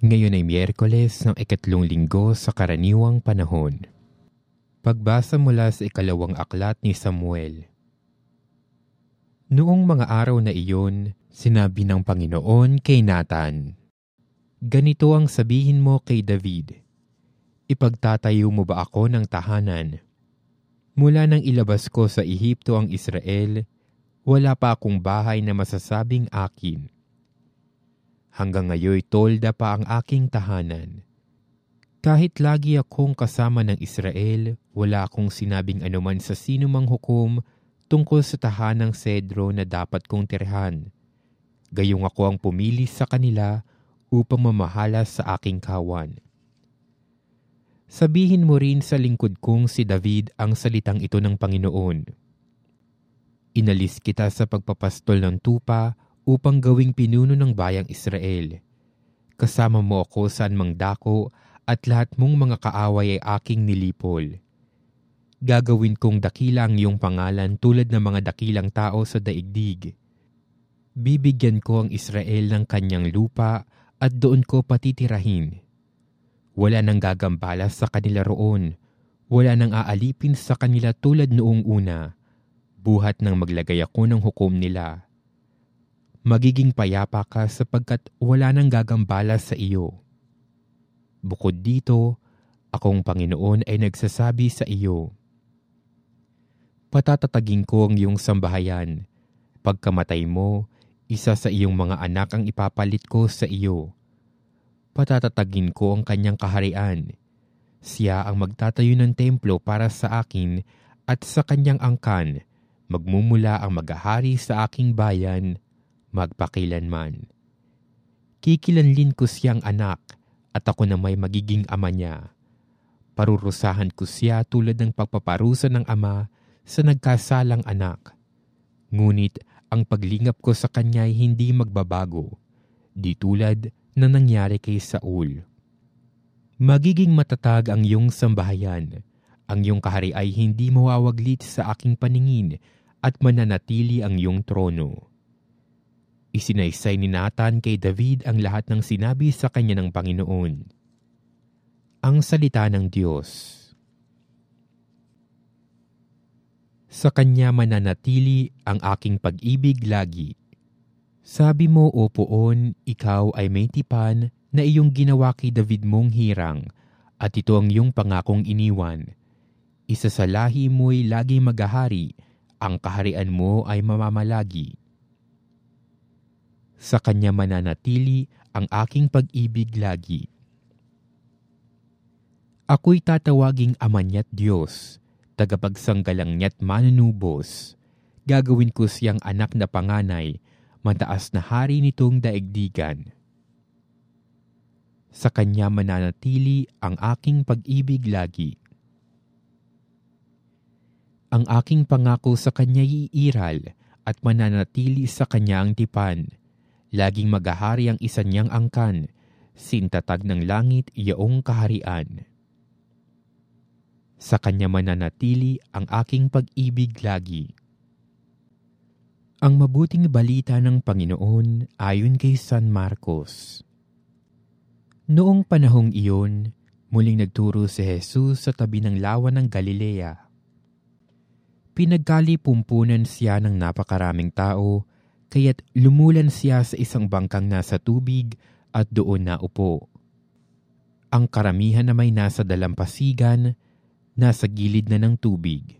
Ngayon ay Miyerkules ng ikatlong linggo sa karaniwang panahon. Pagbasa mula sa ikalawang aklat ni Samuel. Noong mga araw na iyon, sinabi ng Panginoon kay Nathan, Ganito ang sabihin mo kay David, Ipagtatayo mo ba ako ng tahanan? Mula nang ilabas ko sa Ehipto ang Israel, wala pa akong bahay na masasabing akin Hanggang ngayoy tolda pa ang aking tahanan. Kahit lagi akong kasama ng Israel, wala akong sinabing anuman sa sinumang hukom tungkol sa tahanang sedro na dapat kong tirhan. Gayong ako ang pumili sa kanila upang mamahala sa aking kawan. Sabihin mo rin sa lingkod kong si David ang salitang ito ng Panginoon. Inalis kita sa pagpapastol ng tupa upang gawing pinuno ng bayang Israel. Kasama mo ako saan mang dako at lahat mong mga kaaway ay aking nilipol. Gagawin kong dakila ang iyong pangalan tulad ng mga dakilang tao sa daigdig. Bibigyan ko ang Israel ng kanyang lupa at doon ko patitirahin. Wala nang gagambala sa kanila roon. Wala nang aalipin sa kanila tulad noong una. Buhat nang maglagay ako ng hukom nila magiging payapa ka sapagkat wala nang gagambala sa iyo. Bukod dito, akong Panginoon ay nagsasabi sa iyo, Patatatagin ko ang iyong sambahayan. Pagkamatay mo, isa sa iyong mga anak ang ipapalit ko sa iyo. Patatatagin ko ang kanyang kaharian. Siya ang magtatayo ng templo para sa akin at sa kanyang angkan, magmumula ang maghahari sa aking bayan magpakilanman. Kikilanlin ko siyang anak at ako na may magiging ama niya. Parurusahan ko siya tulad ng pagpaparusa ng ama sa nagkasalang anak. Ngunit ang paglingap ko sa kanya ay hindi magbabago, di tulad na nangyari kay Saul. Magiging matatag ang iyong sambahayan. Ang iyong kahari ay hindi mawawaglit sa aking paningin at mananatili ang iyong trono. Isinaysay ni Nathan kay David ang lahat ng sinabi sa kanya ng Panginoon. Ang Salita ng Diyos Sa Kanya mananatili ang aking pag-ibig lagi. Sabi mo, O poon, ikaw ay may tipan na iyong ginawa kay David mong hirang, at ito ang iyong pangakong iniwan. Isa sa lahi mo'y lagi magahari, ang kaharian mo ay mamamalagi sa Kanya mananatili ang aking pag-ibig lagi. Ako'y tatawaging Ama niya't Diyos, tagapagsanggalang niya't manunubos. Gagawin ko siyang anak na panganay, mataas na hari nitong daigdigan. Sa Kanya mananatili ang aking pag-ibig lagi. Ang aking pangako sa Kanya iiral at mananatili sa Kanya ang tipan Laging magahari ang isa niyang angkan, sintatag ng langit iyaong kaharian. Sa kanya mananatili ang aking pag-ibig lagi. Ang mabuting balita ng Panginoon ayon kay San Marcos. Noong panahong iyon, muling nagturo si Jesus sa tabi ng lawa ng Galilea. Pinagkalipumpunan siya ng napakaraming tao kaya't lumulan siya sa isang bangkang nasa tubig at doon na upo. Ang karamihan na may nasa dalampasigan, nasa gilid na ng tubig.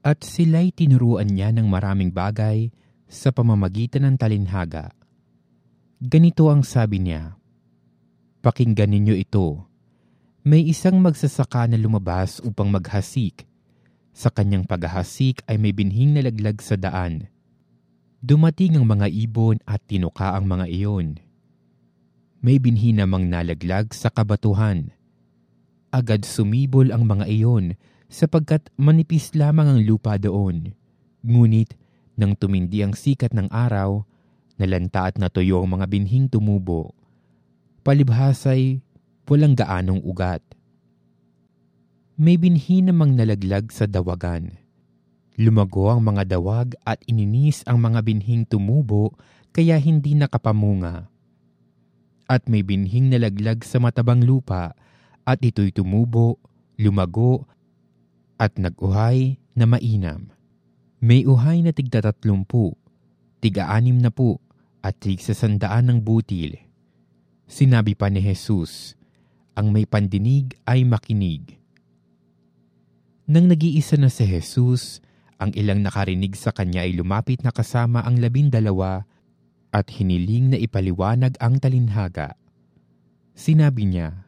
At sila'y tinuruan niya ng maraming bagay sa pamamagitan ng talinhaga. Ganito ang sabi niya, Pakinggan ninyo ito. May isang magsasaka na lumabas upang maghasik. Sa kanyang paghahasik ay may binhing nalaglag sa daan Dumating ang mga ibon at tinuka ang mga iyon. May binhi namang nalaglag sa kabatuhan. Agad sumibol ang mga iyon sapagkat manipis lamang ang lupa doon. Ngunit nang tumindi ang sikat ng araw, nalanta at natuyo ang mga binhing tumubo. Palibhasay, walang gaanong ugat. May binhi namang nalaglag sa dawagan Lumago ang mga dawag at ininis ang mga binhing tumubo kaya hindi nakapamunga. at may binhing nalaglag sa matabang lupa at ito'y tumubo, lumago, at naguhay na mainam. May uhay na tigda tatlumpu, tiga-anim na po, at tig sa sandaan ng butil. Sinabi pa ni Jesus, ang may pandinig ay makinig. Nang nag-iisa na si Jesus, ang ilang nakarinig sa kanya ay lumapit na kasama ang labindalawa at hiniling na ipaliwanag ang talinhaga. Sinabi niya,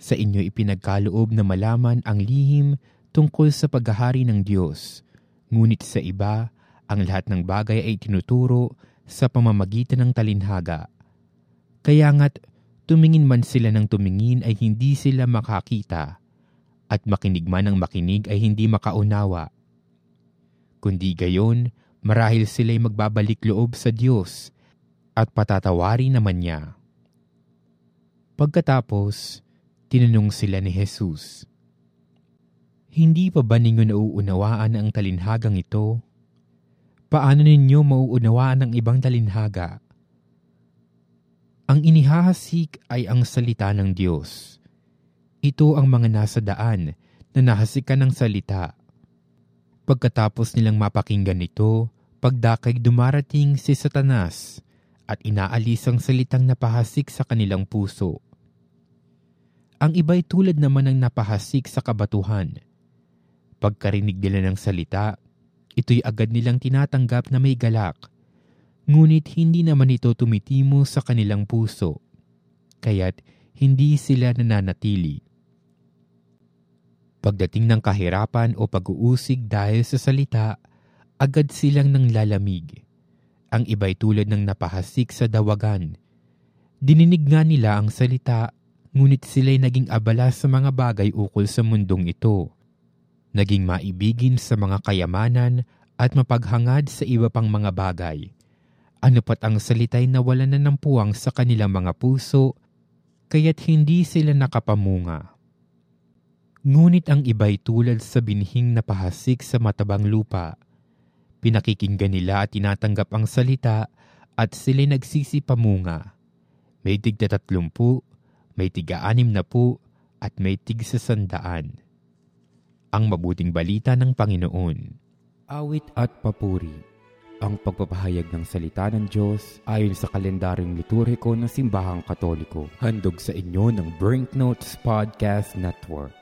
Sa inyo ipinagkaloob na malaman ang lihim tungkol sa paghahari ng Diyos, ngunit sa iba, ang lahat ng bagay ay tinuturo sa pamamagitan ng talinhaga. Kaya nga't tumingin man sila ng tumingin ay hindi sila makakita, at makinig man ang makinig ay hindi makaunawa. Kundi gayon, marahil sila'y magbabalik loob sa Diyos at patatawari naman niya. Pagkatapos, tinanong sila ni Jesus, Hindi pa ba ninyo nauunawaan ang talinhagang ito? Paano ninyo mauunawaan ang ibang talinhaga? Ang inihahasik ay ang salita ng Diyos. Ito ang mga nasa daan na nahasikan ng salita. Pagkatapos nilang mapakinggan ito, pagdakay dumarating si Satanas at inaalis ang salitang napahasik sa kanilang puso. Ang iba'y tulad naman ng napahasik sa kabatuhan. Pagkarinig nila ng salita, ito'y agad nilang tinatanggap na may galak, ngunit hindi naman ito tumitimo sa kanilang puso, kaya't hindi sila nananatili. Pagdating ng kahirapan o pag-uusig dahil sa salita, agad silang nang lalamig ang iba'y tulad ng napahasik sa dawagan. Dininig nga nila ang salita, ngunit sila'y naging abala sa mga bagay ukol sa mundong ito. Naging maibigin sa mga kayamanan at mapaghangad sa iba pang mga bagay. Ano pat ang salita'y nawala na ng puwang sa kanilang mga puso, kaya't hindi sila nakapamunga. Ngunit ang iba'y tulad sa binhing napahasik sa matabang lupa, Pinakikinggan nila at tinatanggap ang salita at sila'y nagsisipamunga. May tigda tatlumpu, may tiga anim na po, at may tig sa sandaan. Ang mabuting balita ng Panginoon. Awit at papuri. Ang pagpapahayag ng salita ng Diyos ayon sa kalendaryong liturhiko ng Simbahang Katoliko. Handog sa inyo ng Brinknotes Podcast Network.